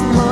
nos